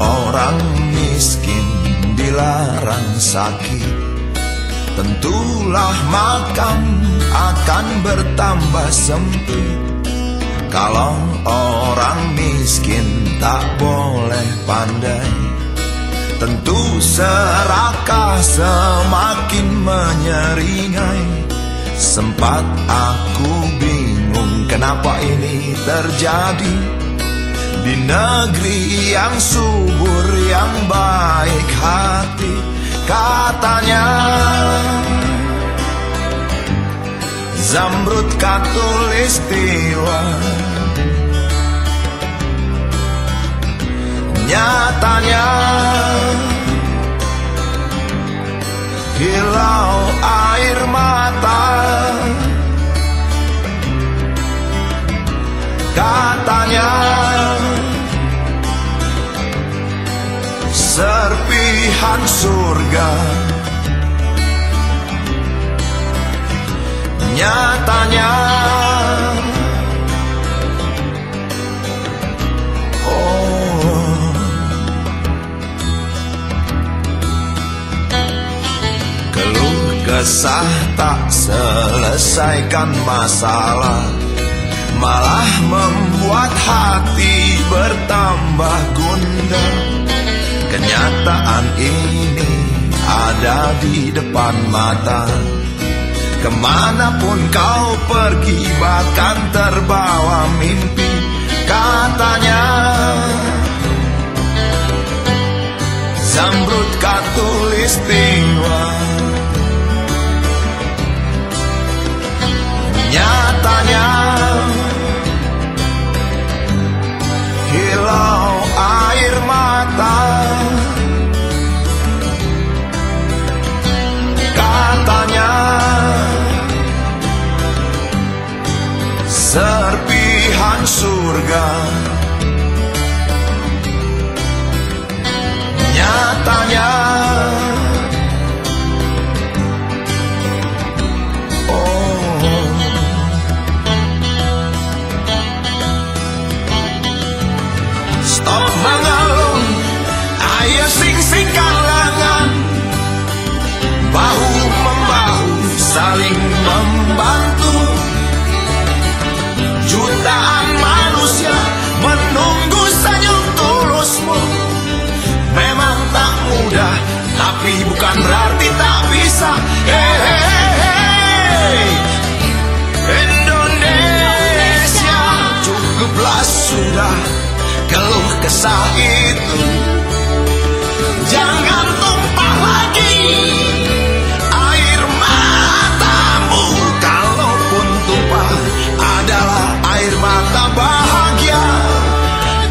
orang miskin dilarang sakit Tentulah makam akan bertambah sempit. Kalau orang miskin tak boleh pandai Tentu serakah semakin menyeringai. Sempat aku bingung kenapa ini terjadi Di negeri yang subur yang baik hati Katanya. Zamrud katulistiwa. Nyatanya. Hilau air mata surga. Nyatanya Oh. Keluh kesah tak selesaikan masalah. Malah membuat hati bertambah gundah Kenyataan ini ada di depan mata. Ke mana pun kau pergi bahkan terbawa mimpi Katanya. Zamrud katulistiwa Nyatanya Stop mengalun Ayo sing-singkan lengan Bahu membahu saling membantu. Jutaan manusia menunggu senyum tulusmu. Memang tak mudah Tapi bukan berarti tak bisa. Hey. Indonesia Cukuplah sudah Keluh kesah itu. Jangan tumpah lagi Air matamu. Kalaupun tumpah Adalah air mata bahagia.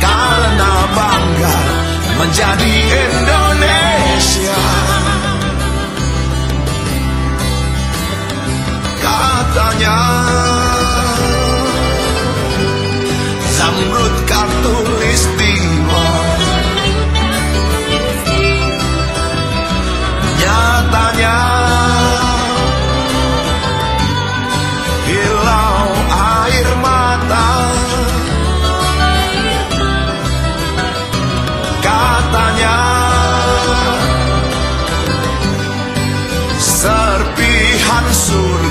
Karena bangga Menjadi Indonesia. Katanya sur.